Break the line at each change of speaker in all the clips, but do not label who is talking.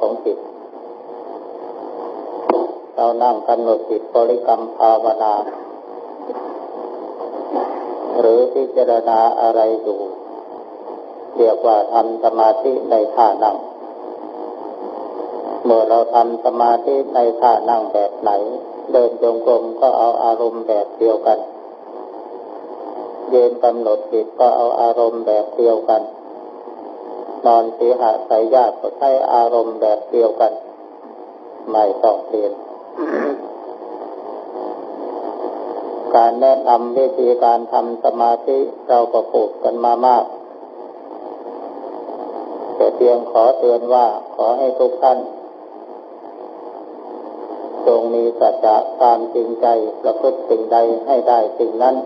ของจิต เรานั่งกำหนดจิตบริกรรมภาวนา หรือพิจารณาอะไรอยู่เรียกว่าทำสมาธิในท่านั่ง เมื่อเราทำสมาธิในท่านั่งแบบไหน เดินจงกรมก็เอาอารมณ์แบบเดียวกันยืนกำหนดจิตก็เอาอารมณ์แบบเดียวกัน นอนสีหาสายญาติก็ใช้อารมณ์แบบเดียวกันไม่ต้องเปลี่ยน การแนะนำวิธีการทำสมาธิเราก็พูดกันมามากแต่เพียงขอเตือนว่าขอให้ทุกท่านจงมีสัจจะความจริงใจประพฤติสิ่งใดให้ได้สิ่งนั้น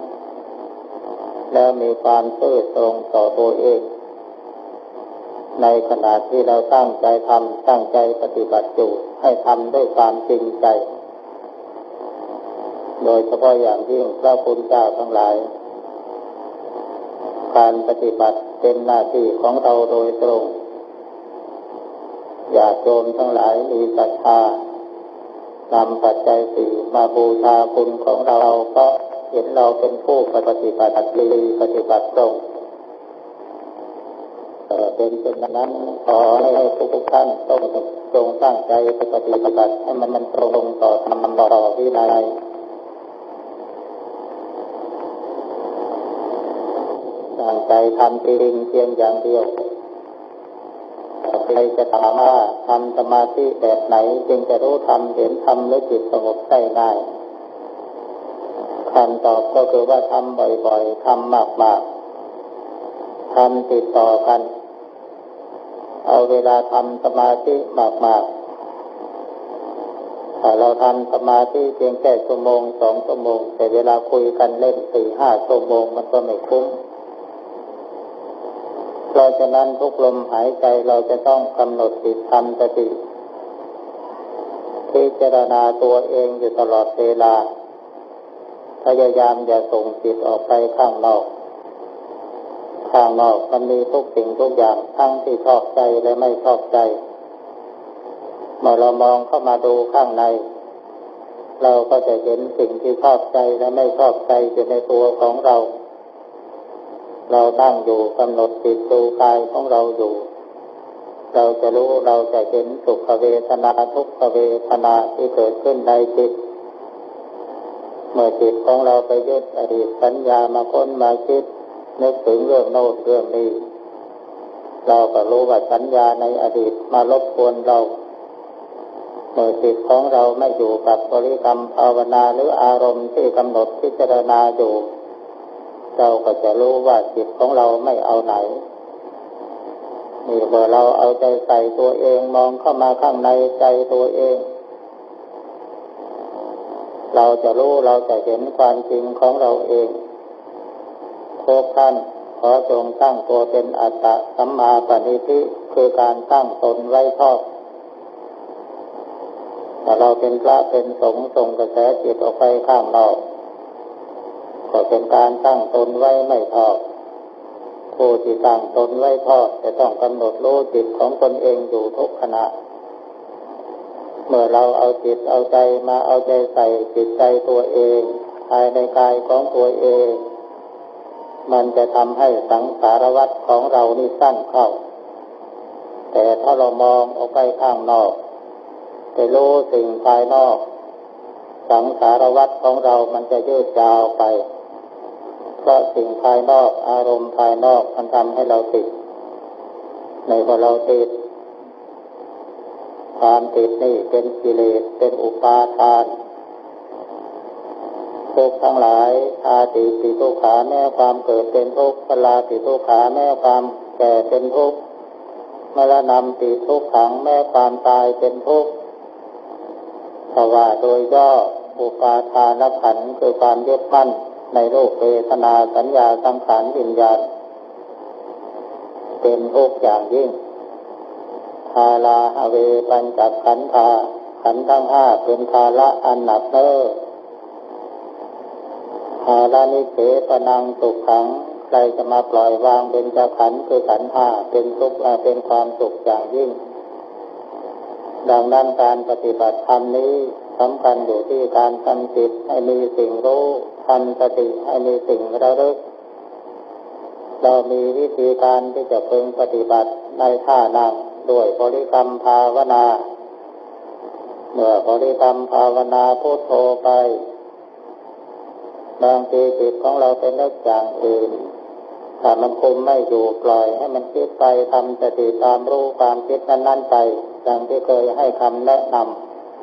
แล้วมีความซื่อตรงต่อตัวเอง ในขณะที่เราตั้งใจทำตั้งใจปฏิบัติอยู่ให้ทำด้วยความจริงใจ โดยเฉพาะอย่างยิ่งพระคุณเจ้าทั้งหลาย การปฏิบัติเป็นหน้าที่ของเราโดยตรงญาติโยมทั้งหลายมีศรัทธานำปัจจัยสี่มาบูชาคุณของเราก็เห็นเราเป็นผู้ปฏิบัติดีปฏิบัติตรง เป็นเช่นนั้นขอให้ทุกท่านต้องจงตั้งใจปฏิบัติให้มันมันตรงต่อธรรมต่อวินัยตั้งใจทำจริงเพียงอย่างเดียวใครจะถามว่าทำสมาธิแบบไหน จึงจะรู้ทำเห็นทำและจิตสงบได้ง่ายคำตอบก็คือว่าทำบ่อยๆทำมากๆทำติดต่อกัน เอาเวลาทำสมาธิมากๆถ้าเราทำสมาธิเพียงแค่ชั่วโมงสองชั่วโมง แต่เวลาคุยกันเล่นสี่ห้าชั่วโมงมันก็ไม่คุ้มเราะฉะนั้นทุกลมหายใจเราจะต้องกำหนดจิตทำสติพิจารณาตัวเองอยู่ตลอดเวลา พยายามอย่าส่งจิตออกไปข้างนอก ข้างนอกมันมีทุกสิ่งทุกอย่างทั้งที่ชอบใจและไม่ชอบใจ เมื่อเรามองเข้ามาดูข้างใน เราก็จะเห็นสิ่งที่ชอบใจและไม่ชอบใจอยู่ในตัวของเรา เราตั้งอยู่กำหนดจิตดูกายของเราอยู่ เราจะรู้เราจะเห็นสุขเวทนาทุกขเวทนาที่เกิดขึ้นในจิตเมื่อจิตของเราไปยึดอดีตสัญญามาค้นมาคิด นึกถึงเรื่องโน้นเรื่องนี้ เราก็รู้ว่าสัญญาในอดีตมารบกวนเราเมื่อจิตของเราไม่อยู่กับบริกรรมภาวนาหรืออารมณ์ที่กำหนดพิจารณาอยู่ เราก็จะรู้ว่าจิตของเราไม่เอาไหนนี่เมื่อเราเอาใจใส่ตัวเองมองเข้ามาข้างในใจตัวเอง เราจะรู้เราจะเห็นความจริงของเราเอง โคท่านขอจงตั้งตัวเป็นอัตตะสัมมาปณิธิคือการตั้งตนไว้ชอบแต่เราเป็นพระเป็นสงฆ์ส่งกระแสจิตออกไปข้างนอกก็เป็นการตั้งตนไว้ไม่พอบผู้ที่ตั้งตนไว้พอจะต้องกำหนดรู้จิตของตนเองอยู่ทุกขณะ เมื่อเราเอาจิตเอาใจมาเอาใจใส่จิตใจตัวเองภายในกายของตัวเอง มันจะทำให้สังสารวัตรของเรานี่สั้นเข้า แต่ถ้าเรามองออกไปข้างนอกไปรู้สิ่งภายนอก สังสารวัตรของเรามันจะยืดยาวไป เพราะสิ่งภายนอกอารมณ์ภายนอกมันทำให้เราติด ในพอเราติด ความติดนี่เป็นกิเลสเป็นอุปาทาน ทุกทั้งหลายอาติติทุกขาแม่ความเกิดเป็นทุกข์พลาติทุกขาแม่ความแก่เป็นทุกข์มรณะติทุกขังแม่ความตายเป็นทุกข์เพราะว่าโดยย่ออุปาทานขันคือความยึดมั่นในโลกเวทนาสัญญาสังขารวิญญาณเป็นทุกอย่างยิ่งทาลาอเวปัญจักขันธาขันทั้งห้าเป็นภาระอันหนักเน้อ ภาลานิเสปนังตุขขัง ใครจะมาปล่อยวางเป็นเจ้าขันคือขันห้าเป็นทุกข์เป็นความสุขอย่างยิ่ง ดังนั้นการปฏิบัติธรรมนี้สำคัญอยู่ที่การทำจิตให้มีสิ่งรู้ทำสติให้มีสิ่งระลึก เรามีวิธีการที่จะเพึงปฏิบัติในท่านั่งด้วยบริกรรมภาวนา เมื่อบริกรรมภาวนาพุทโธไป บางทีจิตของเราเป็นนึกอย่างอื่นถ้ามันคุมไม่อยู่ปล่อยให้มันคิดไปทำสติตามรู้ความคิดนั้นๆไปดังที่เคยให้คำแนะน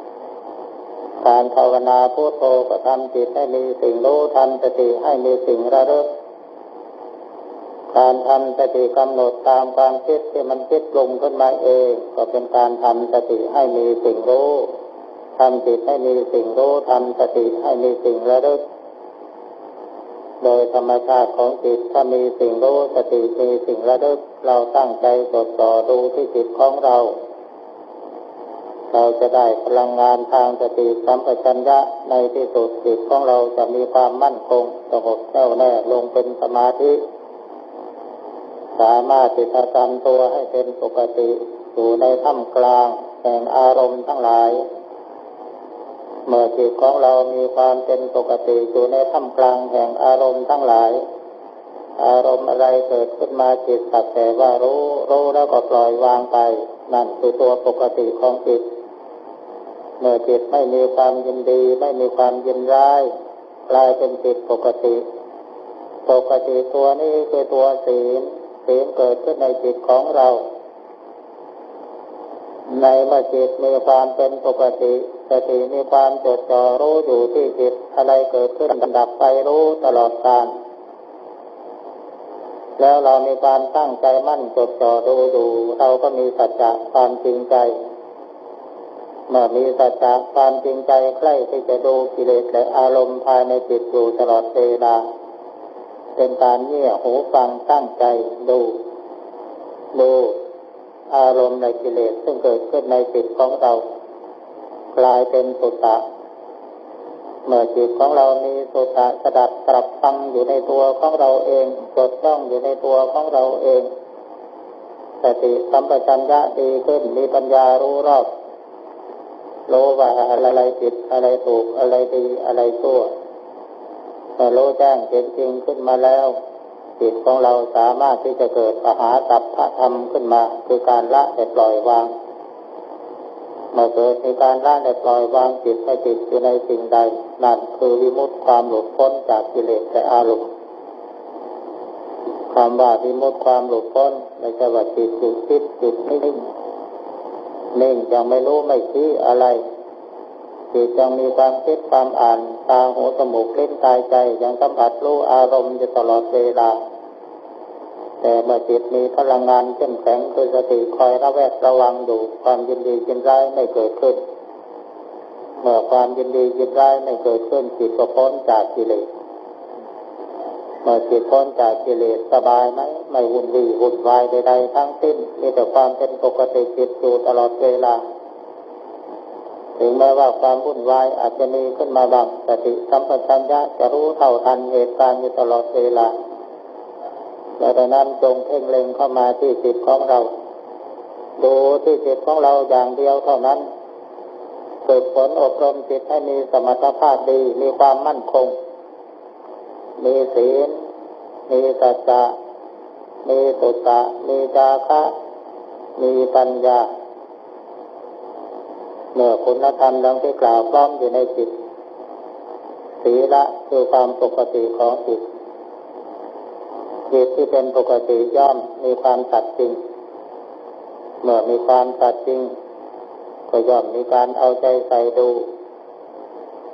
ำการภาวนาพุทโธก็ทำจิตให้มีสิ่งรู้ทำสติให้มีสิ่งระลึกการทำสติกำหนดตามความคิดที่มันคิดปรุงขึ้นมาเอง ก็เป็นการทำสติให้มีสิ่งรู้ทำจิตให้มีสิ่งรู้ทำสติให้มีสิ่งระลึก โดยธรรมชาติของจิตถ้ามีสิ่งรู้สติมีสิ่งระลึกเราตั้งใจจดจ่อดูที่จิตของเรา เราจะได้พลังงานทางสติสัมปชัญญะในที่สุดจิตของเราจะมีความมั่นคงสงบแน่วแน่ลงเป็นสมาธิ สามารถติดตามตัวให้เป็นปกติอยู่ในท่ามกลางแห่งอารมณ์ทั้งหลาย เมื่อจิตของเรามีความเป็นปกติอยู่ในท่ามกลางแห่งอารมณ์ทั้งหลาย อารมณ์อะไรเกิดขึ้นมาจิตสักแต่ว่ารู้รู้แล้วก็ปล่อยวางไป นั่นคือตัวปกติของจิต เมื่อจิตไม่มีความยินดี ไม่มีความยินร้ายกลายเป็นจิตปกติ ปกติตัวนี้คือตัวศีลศีลเกิดขึ้นในจิตของเรา ในเมื่อจิตมีความเป็นปกติสติมีความจดจ่อรู้อยู่ที่จิตอะไรเกิดขึ้นดับไปรู้ตลอดกาลแล้วเรามีความตั้งใจมั่นจดจ่อดูอยู่เราก็มีสัจจะความจริงใจ เมื่อมีสัจจะความจริงใจใกล้ที่จะดูกิเลสและอารมณ์ภายในจิตอยู่ตลอดเวลาเป็นการเงี่ยหูฟังตั้งใจดูดู อารมณ์ในกิเลสซึ่งเกิดขึ้นในจิตของเรา กลายเป็นสุตตะ เมื่อจิตของเรามีสุตตะสดับตรับฟังอยู่ในตัวของเราเองจดจ้องอยู่ในตัวของเราเองสติสัมปชัญญะดีขึ้นมีปัญญารู้รอบรู้ว่าอะไรผิดอะไรถูกอะไรดีอะไรชั่วเมื่อรู้แจ้งเห็นจริงขึ้นมาแล้ว จิตของเราสามารถที่จะเกิดปหาตับพระธรรมขึ้นมา คือการละแต่ปล่อยวางเมื่อเกิดในการละแต่ปล่อยวางจิตให้ติดอยู่ในสิ่งใด นั่นคือวิมุตติความหลุดพ้นจากกิเลสและอารมณ์คำว่าวิมุตติความหลุดพ้นไม่ใช่ว่าจิตหยุดคิดจิตไม่นิ่งนิ่งยังไม่รู้ไม่ชี้อะไร จิตยังมีความคิดความอ่านตาหูจมูกเล่นกายใจยังสัมผัสรู้อารมณ์อยู่ตลอดเวลา แต่เมื่อจิตมีพลังงานเข้มแข็งคือสติคอยระแวดระวังอยู่ความยินดียินร้ายไม่เกิดขึ้น เมื่อความยินดียินร้ายไม่เกิดขึ้นจิตก็พ้นจากกิเลสเมื่อจิตพ้นจากกิเลสสบายไหมไม่วุ่นวี่วุ่นวายใดๆทั้งสิ้นมีแต่ความเป็นปกติจิตอยู่ตลอดเวลา ถึงแม้ว่าความวุ่นวายอาจจะมีขึ้นมาบ้างสติสัมปชัญญะจะรู้เท่าทันเหตุการณ์อยู่ตลอดเวลาดังนั้นจงเพ่งเล็งเข้ามาที่จิตของเรา ดูที่จิตของเราอย่างเดียวเท่านั้นฝึกฝนอบรมจิตให้มีสมรรถภาพดี มีความมั่นคง มีศีล มีสัจจะ มีสุตะ มีจาคะ มีปัญญา เมื่อคุณธรรมดังที่กล่าวพร้อมอยู่ในจิตศีละคือความปกติของจิตจิตที่เป็นปกติย่อมมีความสัตย์จริง เมื่อมีความสัตย์จริง ก็ย่อมมีการเอาใจใส่ดู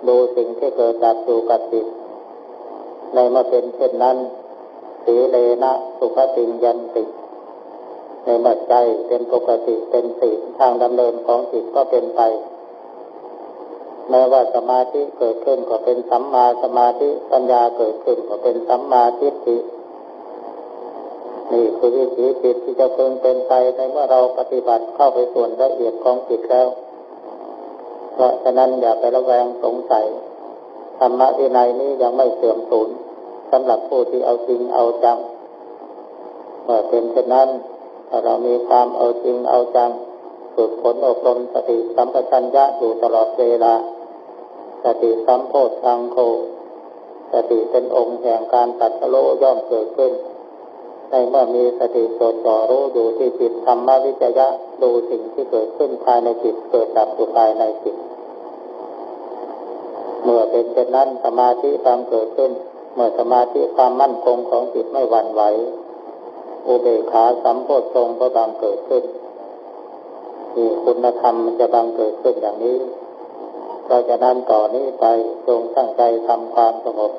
ดูสิ่งที่เกิดดับอยู่กับจิต ในเมื่อเป็นเช่นนั้นสีเลนะสุขติยันติ ในเมื่อใจเป็นปกติเป็นสีทางดำเนินของจิตก็เป็นไปแม้ว่าสมาธิเกิดขึ้นก็เป็นสัมมาสมาธิปัญญาเกิดขึ้นก็เป็นสัมมาทิฏฐินี่คือวิถีจิตที่จะเพิ่งเป็นไปในเมื่อเราปฏิบัติเข้าไปส่วนละเอียดของจิตแล้ว เพราะฉะนั้นอย่าไประแวงสงสัยธรรมะวินัยนี้ยังไม่เสื่อมสูญสำหรับผู้ที่เอาจริงเอาจังเมื่อเป็นเช่นนั้น ถ้าเรามีความเอาจริงเอาจังฝึกฝนอบรมสติสัมปชัญญะอยู่ตลอดเวลา สติสัมโพธังโฆสติเป็นองค์แห่งการตัดโลย่อมเกิดขึ้น ในเมื่อมีสติจดจ่อรู้อยู่ที่จิตธรรมวิจยะดูสิ่งที่เกิดขึ้นภายในจิตเกิดดับอยู่ภายในจิต เมื่อเป็นเช่นนั้นสมาธิความเกิดขึ้น เมื่อสมาธิความมั่นคงของจิตไม่หวั่นไหว อุเบกขาสัมโพธทรงก็บังเกิดขึ้นที่คุณธรรมจะบังเกิดขึ้นอย่างนี้เราจะนั้นต่อนี้ไปจงตั้งใจทำความสงบ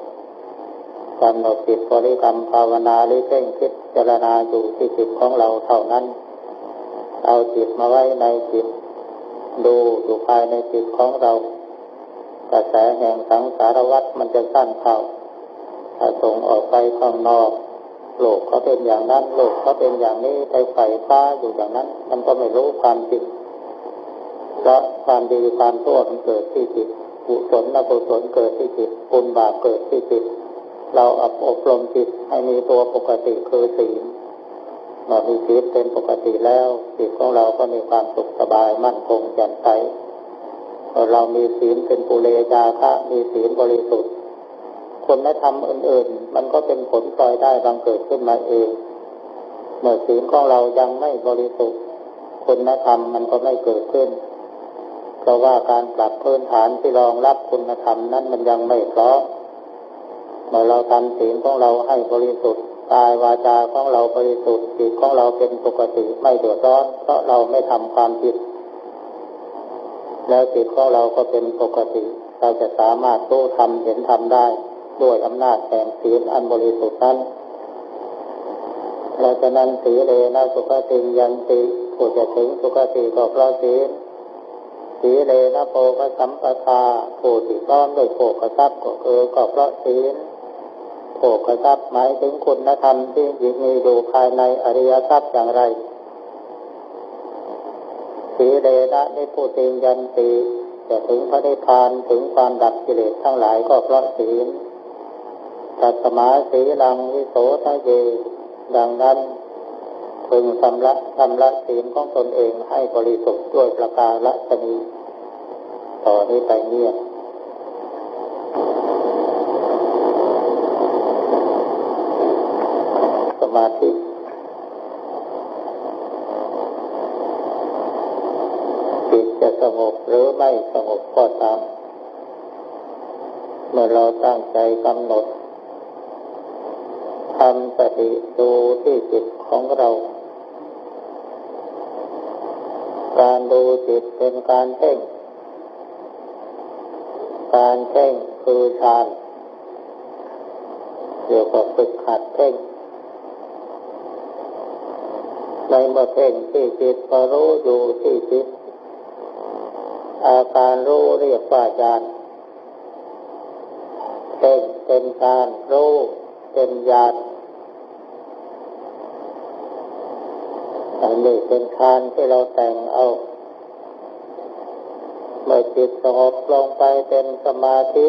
กำหนดจิตบริกรรมภาวนาหรือเพ่งคิดเจรณาอยู่ที่จิตของเราเท่านั้น เอาจิตมาไว้ในจิต ดูอยู่ภายในจิตของเรา กระแสแห่งสังสารวัฏมันจะสั้นเข้าถ้าส่งออกไปข้างนอก โลกเขาเป็นอย่างนั้นโลกเขาเป็นอย่างนี้ไปไฟฟ้าอยู่อย่างนั้น มันก็ไม่รู้ความจริงเพราะความดีความชั่วมันเกิดที่จิตกุศลอกุศลเกิดที่จิตบุญบาปเกิดที่จิตเราอบอบรมจิตให้มีตัวปกติคือศีลเมื่อมีศีเป็นปกติแล้วจิตของเราก็มีความสุขสบายมั่นคงแจ่มใสเรามีศีลเป็นปุเรจาคะมีศีลบริสุทธิ์ คุณธรรมอื่นๆ มันก็เป็นผลปล่อยได้บางเกิดขึ้นมาเอง เมื่อศีลของเรายังไม่บริสุทธิ์คุณธรรมมันก็ไม่เกิดขึ้น เพราะว่าการปรับพื้นฐานที่รองรับคุณธรรมนั้นมันยังไม่พร้อมเมื่อเราทำศีลของเราให้บริสุทธิ์กายวาจาของเราบริสุทธิ์จิตของเราเป็นปกติไม่เดือดร้อน เพราะเราไม่ทำความผิด แล้วจิตของเราก็เป็นปกติ เราจะสามารถรู้ทำเห็นทำได้ ด้วยอำนาจแห่งศีลอันบริสุทธิ์นั้นเราจะนั้นสีเลนะสุขติยันติผู้จะถึงสุขติก็เพราะศีลสีเลนะโพกสัมปทาผู้ที่ร้อนด้วยโภกทรัพย์ก็คือก็เพราะศีลโภกทรัพย์หมายถึงคุณธรรมที่มีอยู่ภายในอริยทรัพย์อย่างไรสีเลนะนิพุติยันติจะถึงพระนิพพานถึงความดับกิเลสทั้งหลายก็เพราะศีล ตัสมาสีลังวิโสทะเย ดังนั้นพึงชำระชำระศีลของตนเองให้บริสุทธิ์ด้วยประการละชนีต่อนี้ไปเงียสมาธิจิตจะสงบหรือไม่สงบก็ตาม เมื่อเราตั้งใจกำหนด ทำสติดูที่จิตของเรา การดูจิตเป็นการเพ่ง การเพ่งคือฌานเดี๋ยวก็ฝึกขัดเพ่ง ในเมื่อเพ่งที่จิตก็รู้อยู่ที่จิต อาการรู้เรียกว่าฌานเพ่งเป็นการรู้ เป็นญาณอันนี้เป็นคานที่เราแต่งเอา เมื่อจิตสงบลงไปเป็นสมาธิ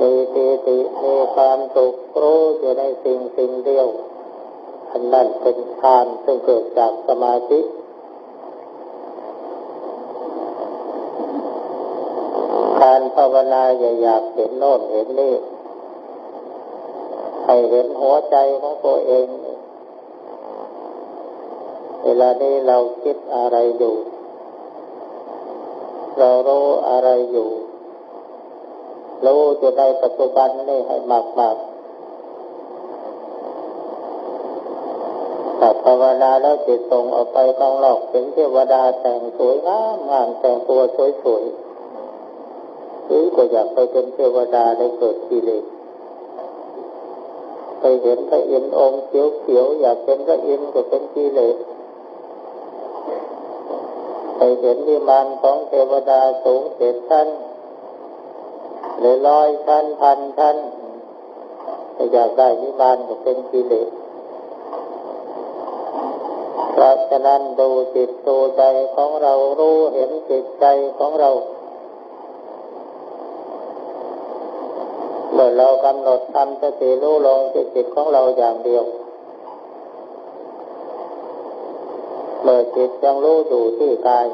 มีปีติมีความสุขรู้อยู่ในสิ่งสิ่งเดียว อันนั้นเป็นฌานซึ่งเกิดจากสมาธิการภาวนาอย่าอยากเห็นโน่นเห็นนี่ ให้เห็นหัวใจของตัวเอง เวลานี้เราคิดอะไรอยู่ เรารู้อะไรอยู่ รู้อยู่ในปัจจุบันนี่ให้มากมากแต่ภาวนาแล้วจิตส่งออกไปข้างนอกเป็นเทวดาแต่งสวยงามงามแต่งตัวสวยๆหรือก็อยากไปเป็นเทวดาได้เกิดกิเลส ไปเห็นพระอินทร์องค์เขียวๆอยากเป็นพระอินทร์ก็เป็นกิเลสไปเห็นวิมานของเทวดาสูงเจ็ดชั้นหรือร้อยชั้นพันชั้นอยากได้วิมานก็เป็นกิเลสเพราะฉะนั้นดูจิตดูใจของเรารู้เห็นจิตใจของเรา มมื่อเรากำหนดทำสติรู้ลงที่จิตของเราอย่างเดียว เมื่อจิตยังรู้อยู่ที่กาย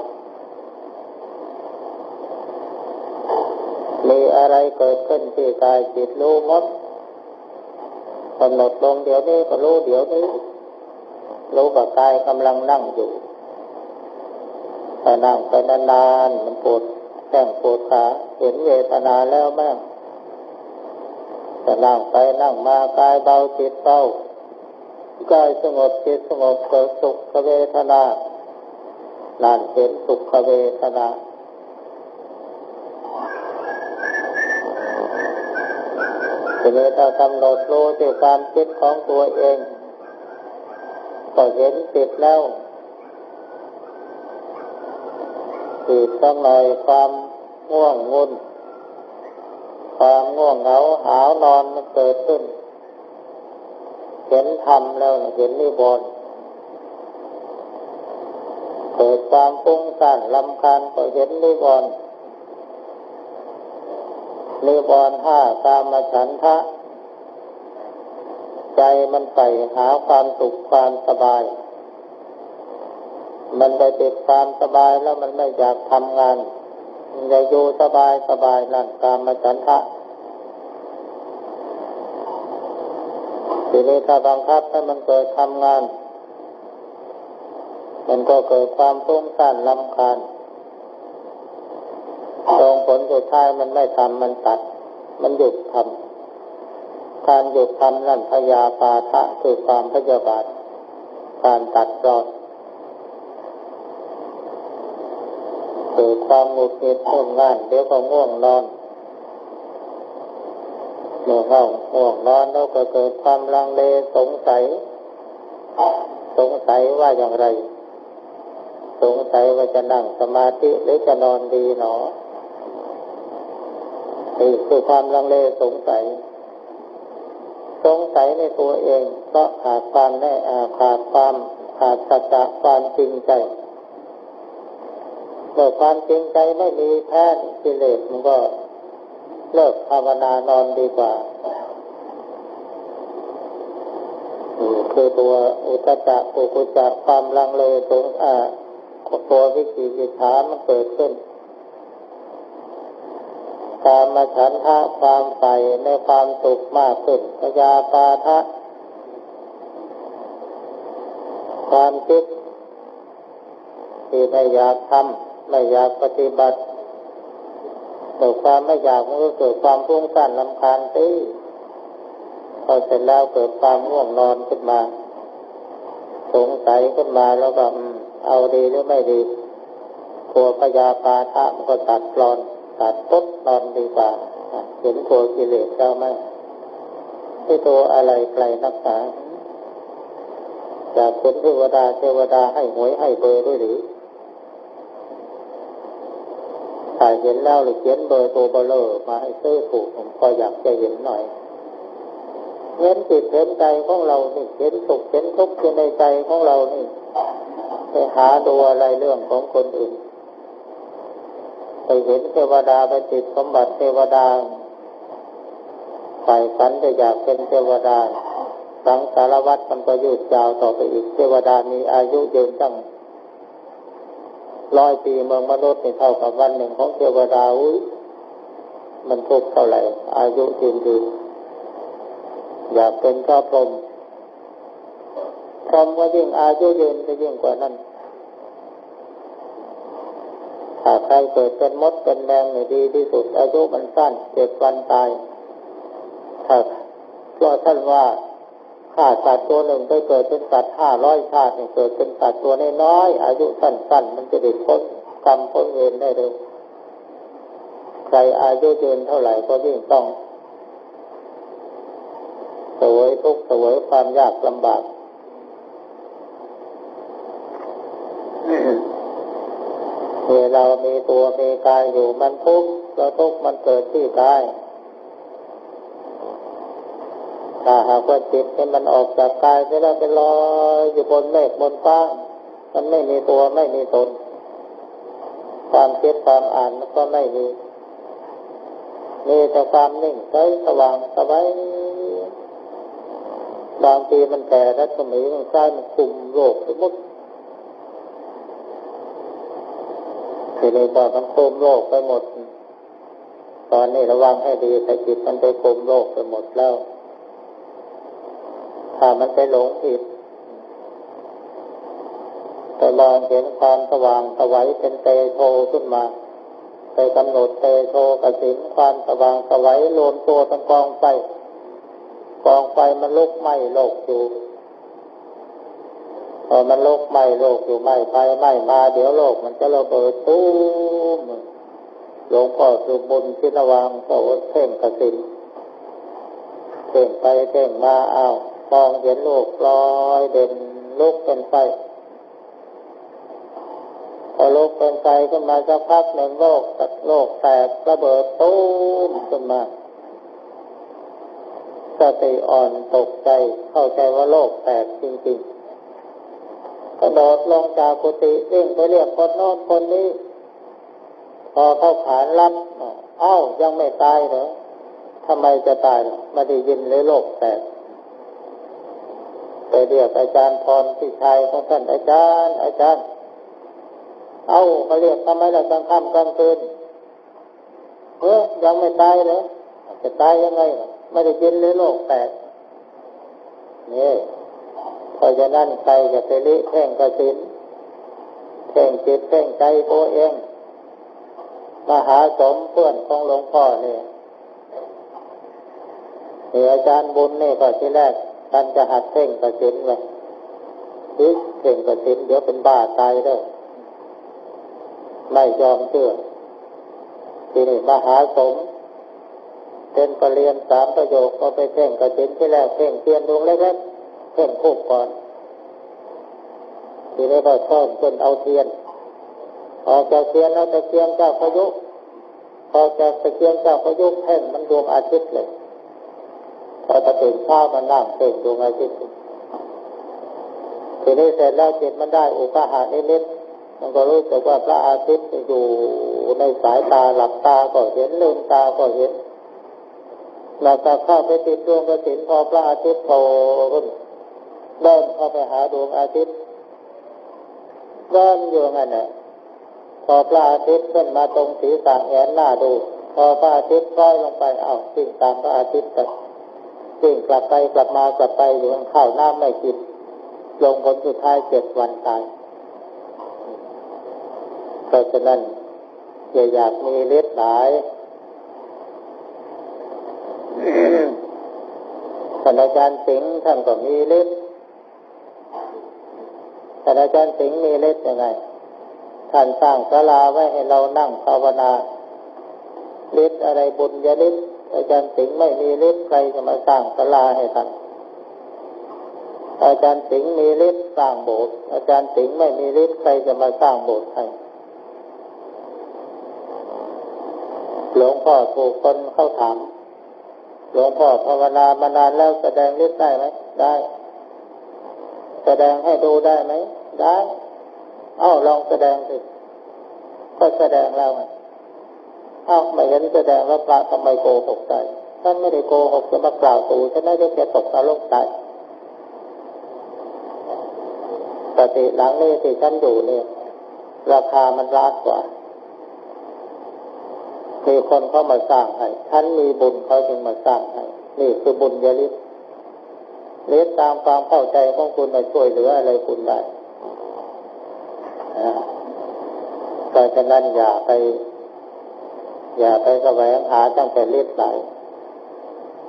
มีอะไรเกิดขึ้นที่กายจิตรู้หมดกำหนดลงเดี๋ยวนี้ก็รู้เดี๋ยวนี้รู้ว่ากายกำลังนั่งอยู่แต่นั่งไปนานๆมันปวดแข้งปวดขาเห็นเวทนาแล้วแม่ง จะนั่งไปนั่งมากายเบาจิตเบากายสงบจิตสงบเกิดสุขเวทนานานเห็นสุขเวทนาทีนี้ถ้ากำหนดรู้ด้วยความคิดของตัวเอง ก็เห็นจิตแล้วจิตสักหน่อยความง่วงงุน ความง่วงเหงาหาวนอนมันเกิดขึ้น เห็นธรรมแล้วเห็นนิบนเกิดความฟุ้งซ่านลำคาญก็เห็นนิบนนิบนห้ากามฉันทะ ใจมันไปหาความสุขความสบาย มันไปติดความสบายแล้วมันไม่อยากทำงาน อย่าอยู่สบายสบายนั่นกามฉันทะทีนี้ถ้าบังคับให้มันเกิดทำงาน มันก็เกิดความฟุ้งซ่านลำคาญตรงผลสุดท้ายมันไม่ทำมันตัด มันหยุดทำการหยุดทำนั่นพยาปาทะคือความพยาบาทการตัดรอด เกิดความหงุดหงิดง่วงงานเดี๋ยวก็ง่วงนอนเมื่อเข้าง่วงนอนแล้วก็เกิดความลังเลสงสัย สงสัยว่าอย่างไร สงสัยว่าจะนั่งสมาธิหรือจะนอนดีหนอนี่คือความลังเลสงสัย สงสัยในตัวเองเพราะขาดความแน่ขาดความขาดสัจจะความจริงใจ เมื่อความจริงใจไม่มีแท้กิเลสมันก็เลิกภาวนานอนดีกว่าคือตัวอุตจักอุกุจักความลังเลตรงอ่าตัววิจิกิจฉามันเกิดขึ้นการมาฉันทะความใฝ่ในความสุขมากขึ้นพยาปาทะ ความคิดที่ไม่อยากทำ ไม่อยากปฏิบัติเกิดความไม่อยากมันก็เกิดความพุ่งสั่นลำคาญตีพอเสร็จแล้วเกิดความง่วงนอนขึ้นมา สงสัยขึ้นมาแล้วก็เอาดีหรือไม่ดีตัวพยาปาทะมันก็ตัดกรอน ตัดปุ๊บนอนดีกว่า เห็นตัวกิเลสเราไหมที่ตัวอะไรไกลนักษาจากคนเทวดาเทวดาให้หวยให้เบอร์ด้วยหรือถ้า เห็นแล้วหรือเขียนเบอร์ตัวเบลอมาให้ซื้อถูกผมก็อยากจะเห็นหน่อยเห็นจิตเห็นใจของเรานี่เห็นสุขเห็นทุกข์ในใจของเรานี่ไปหาดูอะไรเรื่องของคนอื่นไปเห็นเทวดาไปติดสมบัติเทวดาฝ่ายฝันจะอยากเป็นเทวดาสังสารวัตรมันก็ยืดยาวต่อไปอีกเทวดามีอายุยืนตั้ง ร้อยปีเมืองมนุษย์นี่เท่ากับวันหนึ่งของเทวดาอุ้ยมันทุกเท่าไหร่ อายุยืนยืนอยากเป็นพระพรหมพรหมก็ยิ่งอายุยืนจะยิ่งกว่านั้นถ้าใครเกิดเป็นมดเป็นแมงนี่ดีที่สุด อายุมันสั้นเจ็ดวันตายถ้าเพราะท่านว่า ฆ่าสัตว์ตัวหนึ่งไปเกิดเป็นสัตว์ห้าร้อยชาตินี่เกิดเป็นสัตว์ตัวน้อยอายุสั้นๆ มันจะได้พ้นกรรมพ้นเวรได้เร็วใครอายุยืนเท่าไหร่ก็ยิ่งต้องสวยทุกสวยความยากลำบากเมื่อเรามีตัวมีกายอยู่มันทุกข์เราทุกข์มันเกิดที่กาย ถ้าหากว่าจิตให้มันออกจากกายไปแล้วไปลอยอยู่บนเมฆบนฟ้า มันไม่มีตัวไม่มีตน ความคิดความอ่านมันก็ไม่มี มีแต่ความนิ่งใสสว่างสบายบางทีมันแต่รัศมีมันใกล้มันคุมโลกสมมติทีนี้ก็มันคุมโลกไปหมด ตอนนี้ระวังให้ดีแต่จิตมันไปคุมโลกไปหมดแล้ว ถ้ามันไปหลงผิดแต่มองเห็นความสว่างสวัยเป็นเตโทขึ้นมาไปกำหนดเตโทกสินความสว่างสวัยรวมตัวเป็นกองไฟกองไฟมันลุกไหม้โลกอยู่พอมันลุกไหม้โลกอยู่ไหม้ไปไหม้มาเดี๋ยวโลกมันจะระเบิดตู้มหลวงพ่อสุบุญชินวังโสเพ่งกสินเพ่งไปเพ่งมาอ้าว มองเห็นโลกลอยเด่นลุกเป็นไฟพอลุกเป็นไฟขึ้นมาสักพักหนึ่งโลกโลกแตกระเบิดตู้มขึ้นมาสติอ่อนตกใจเข้าใจว่าโลกแตกจริงๆกระโดดลงจากกุฏิวิ่งไปเรียกคนโน้นคนนี้ พอเข้าขานรับเอ้ายังไม่ตายเหรอทำไมจะตายไม่ได้ยินเลยโลกแตก เรียกอาจารย์พรพี่ชายของท่านอาจารย์ อาจารย์ เอาเขาเรียกทำไมล่ะกลางค่ำกลางคืนเออยังไม่ตายเหรอจะตายยังไงไม่ได้ยินเลยโลกแตกนี่เพราะฉะนั้นใครจะไปลิเพ่งกระสินเพ่งจิตเพ่งใจตัวเองมหาสมเพื่อนของหลวงพ่อเนี่ยนี่อาจารย์บุญนี่ก็ที่แรก ท่านจะหัดเพ่งกระสินไว้ดิเพ่งกระสินเดี๋ยวเป็นบ้าตายแล้วไม่ยอมเชื่อทีนี้มหาสมเป็นประเรียนสามประโยคก็ไปเพ่งกระสินที่แรกเพ่งเทียนดวงเล็กๆเพ่งคู่ก่อนทีนี้ก็เพิ่มจนเอาเทียนออกจากเทียนแล้วตะเกียงเจ้าพยุพอกจากตะเกียงเจ้าพยุเพ่งมันดวงอาทิตย์เลย พอตื่นเช้ามันนั่งเพ่งดวงอาทิตย์ทีนี้เสร็จแล้วจิตมันได้อุปาหานิดๆมันก็รู้สึกว่าพระอาทิตย์อยู่ในสายตาหลับตาก็เห็นลืมตาก็เห็นแล้วก็เข้าไปติดดวงกระสินพอพระอาทิตย์โตขึ้นเดินเข้าไปหาดวงอาทิตย์เดินอยู่งั้นน่ะพอพระอาทิตย์ขึ้นมาตรงศีรษะแงนหน้าดู พอพระอาทิตย์ร้อยลงไปเอาสิ่งตามพระอาทิตย์ไป สิ่งกลับไปกลับมากลับไปอยู่ข้าวน้ำไม่กินลงผลสุดท้ายเจ็ดวันตายเพราะฉะนั้นอย่าอยากมีฤทธิ์หลายท่านอาจารย์สิงห์ท่านก็มีฤทธิ์ท่านอาจารย์สิงห์มีฤทธิ์ยังไง ท่านสร้างศาลาไว้ให้เรานั่งภาวนาฤทธิ์อะไรบุญญาฤทธิ์ อาจารย์สิงห์ไม่มีฤทธิ์ใครจะมาสร้างศาลาให้ท่านอาจารย์สิงห์มีฤทธิ์สร้างโบสถ์อาจารย์สิงห์ไม่มีฤทธิ์ใครจะมาสร้างโบสถ์ให้หลวงพ่อถูกคนเข้าถาม หลวงพ่อภาวนามานานแล้วแสดงฤทธิ์ได้ไหมได้ แสดงให้ดูได้ไหมได้ เอ้าลองแสดงสิก็แสดงแล้วไง อ้าไม่เห็นแสดงแล้วพระทำไมโกหกใจท่านไม่ได้โกหกจะมากล่าวตู่ฉันไม่ได้จะตกนรกตายปฏิหลังนี้ที่ฉันอยู่เนี่ยราคามันรากกว่ามีคนเข้ามาสร้างให้ท่านมีบุญเขาจึงมาสร้างให้นี่คือบุญยลิศลิศตามความเข้าใจของคุณมาช่วยเหลืออะไรคุณได้เพราะฉะนั้นอย่าไป อย่าไปแสวงหาตั้งแต่ฤทธิ์ไหน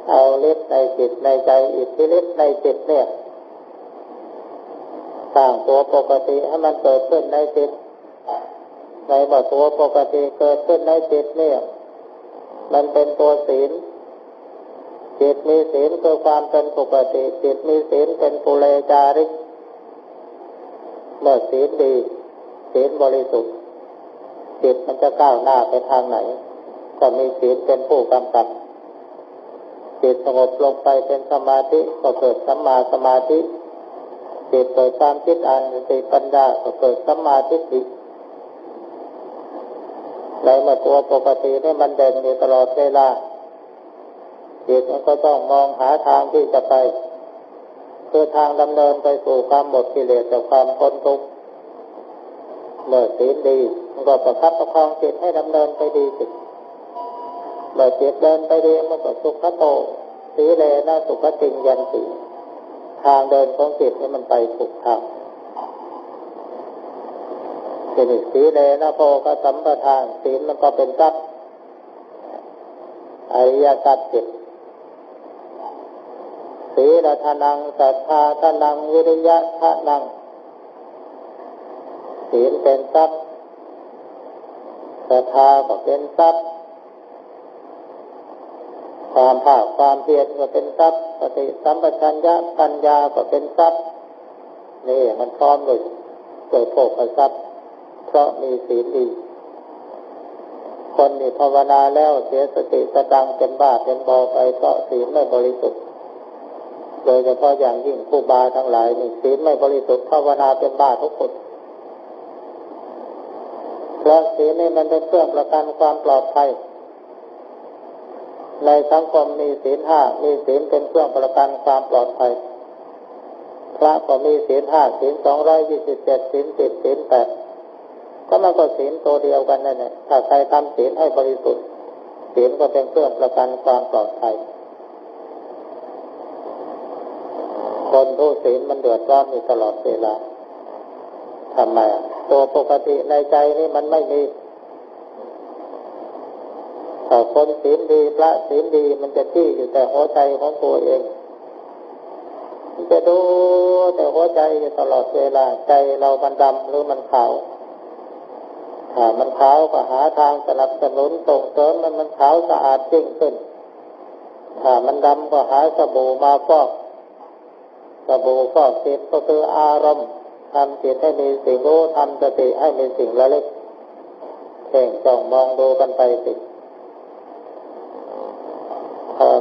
เอาฤทธิ์ในจิตในใจอิทธิฤทธิ์ในจิตเนี่ยสร้างตัวปกติให้มันเกิดขึ้นในจิต ในบ่ตัวปกติเกิดขึ้นในจิตเนี่ย มันเป็นตัวศีลจิตมีศีลคือความเป็นปกติ จิตมีศีลเป็นปุเรจาริก เมื่อศีลดี ศีลบริสุทธิ์ จิตมันจะก้าวหน้าไปทางไหน ก็มีศีลเป็นผู้กำกับจิตสงบลงไปเป็นสมาธิก็เกิดสัมมาสมาธิจิตเกิดความคิดอ่านสติปัญญาก็เกิดสัมมาทิฏฐิในเมื่อตัวปกตินี่มันเด่นอยู่ตลอดเวลาจิตมันก็ต้องมองหาทางที่จะไป คือทางดำเนินไปสู่ความหมดกิเลสและความพ้นทุกข์เมื่อศีลดีมันก็ประคับประคองจิตให้ดำเนินไปดีสิ เมื่อจิตเดินไปเดีมันก็สุขโตสีเลนะสุขติงยันติทางเดินของจิตให้มันไปถูกทางทีนี้สีเลนะโพก็สัมปทานศีลมันก็เป็นทรัพย์อริยสัจจิตศีลทานังสัทธาทานังวิริยะทานังศีลเป็นทรัพย์ศรัทธาก็เป็นทรัพย์ ความภาคความเพียรก็เป็นทรัพย์ปฏิสัมปชัญญะปัญญาก็เป็นทรัพย์นี่มันพร้อมเลยเกิดโภคทรัพย์ เพราะมีศีลดี คนนี่ภาวนาแล้วเสียสติสตังเป็นบ้าเป็นบอไปเพราะศีลไม่บริสุทธิ์โดยเฉพาะอย่างยิ่งผู้บาทั้งหลายนี่ศีลไม่บริสุทธิ์ภาวนาเป็นบ้าทุกคนเพราะศีลนี่มันเป็นเครื่องประกันความปลอดภัย ในสังคมมีศีลห้ามีศีลเป็นเครื่องประกันความปลอดภัย พระก็มีศีลห้าศีลสองร้อยยี่สิบเจ็ดศีลสิบศีลแปดก็มันก็ศีลตัวเดียวกันนั่นแหละถ้าใครทำศีลให้บริสุทธิ์ศีลก็เป็นเครื่องประกันความปลอดภัย คนผู้ศีลมันเดือดร้อนอยู่ตลอดเวลาทำไมตัวปกติในใจนี่มันไม่มี ถ้าคนศีลดีพระศีลดีมันจะที่อยู่แต่หัวใจของตัวเอง มันจะดูแต่หัวใจอยู่ตลอดเวลาใจเรามันดำหรือมันขาวถ้ามันขาวก็หาทางสนับสนุนส่งเสริมมันมันขาวสะอาดจริงขึ้นถ้ามันดำก็หาสบู่มาฟอกสบู่ฟอกจิตก็คืออารมณ์ทำจิตให้มีสิ่งรู้ทำสติให้มีสิ่งละเล็กเพ่งจ้องมองดูกันไปสิ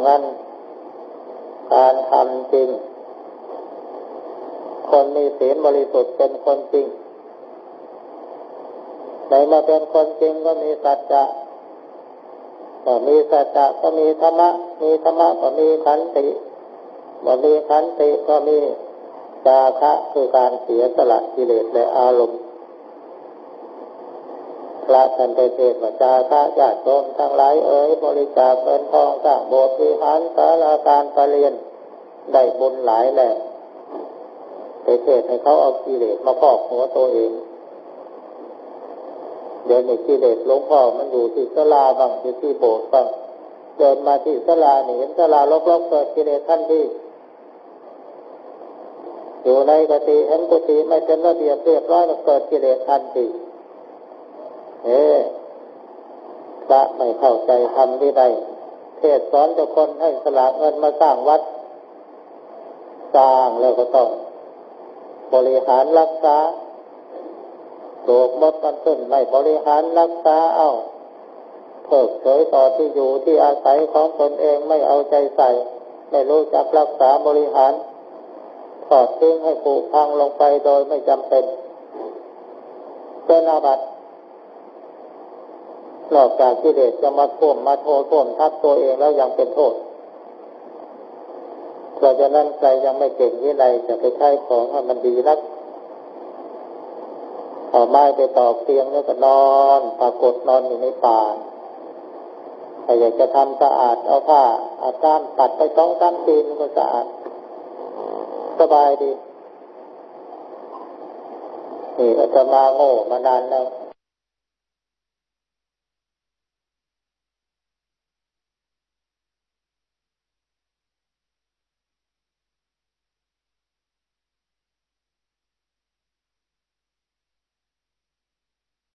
นั้น การทำจริง คนมีศีลบริสุทธิ์เป็นคนจริงในมาเป็นคนจริงก็มีสัจจะก็มีสัจจะก็มีธรรมะ มีธรรมะก็มีขันติบ่มีขันติก็มีจาคะคือการเสียสละกิเลสและอารมณ์ พระท่านไปเทศว่าจาคะญาติโยมทั้งหลายเอ๋ยบริจาคเงินทองสร้างโบสถ์วิหารสาราการประเรียนได้บุญหลายแหล่ไปเทศให้เขาเอากิเลสมาครอบหัวตัวเอง เดี๋ยวนี้กิเลสหลวงพ่อมันอยู่ที่สลาบ้างอยู่ที่โบสถ์บางเดินมาที่สลานี่เห็นสลาลกๆเกิดกิเลสทันทีอยู่ในกติเห็นกติไม่เป็นระเบียบเรียบร้อยมันเกิดกิเลสทันที เอ๊พระไม่เข้าใจทำที่ใดเทศสอนทุกคนให้สละเงินมาสร้างวัด สร้างแล้วก็ต้อง บริหารรักษาโลกมดมันขึ้นไม่บริหารรักษาเอาเพิกเฉยต่อที่อยู่ที่อาศัยของตนเองไม่เอาใจใส่ ไม่รู้จักรักษาบริหารทอดทิ้งให้ผุพังลงไปโดยไม่จำเป็นเป็นอาบัติ นอกจากกิเลสจะมาท่วมมาโทษท่วมทับตัวเองแล้วยังเป็นโทษเพราะฉะนั้นใจยังไม่เก่งที่ไหนจะไปใช้ของให้มันดีนักเอาไม้ไปตอกเตียงแล้วก็นอน ปรากฏนอนอยู่ในป่าถ้าอยากจะทำสะอาดเอาผ้าอาบน้ำตัดไปสองสามทีมันก็สะอาด สบายดีนี่อาจะมาโง่มานานแล้ว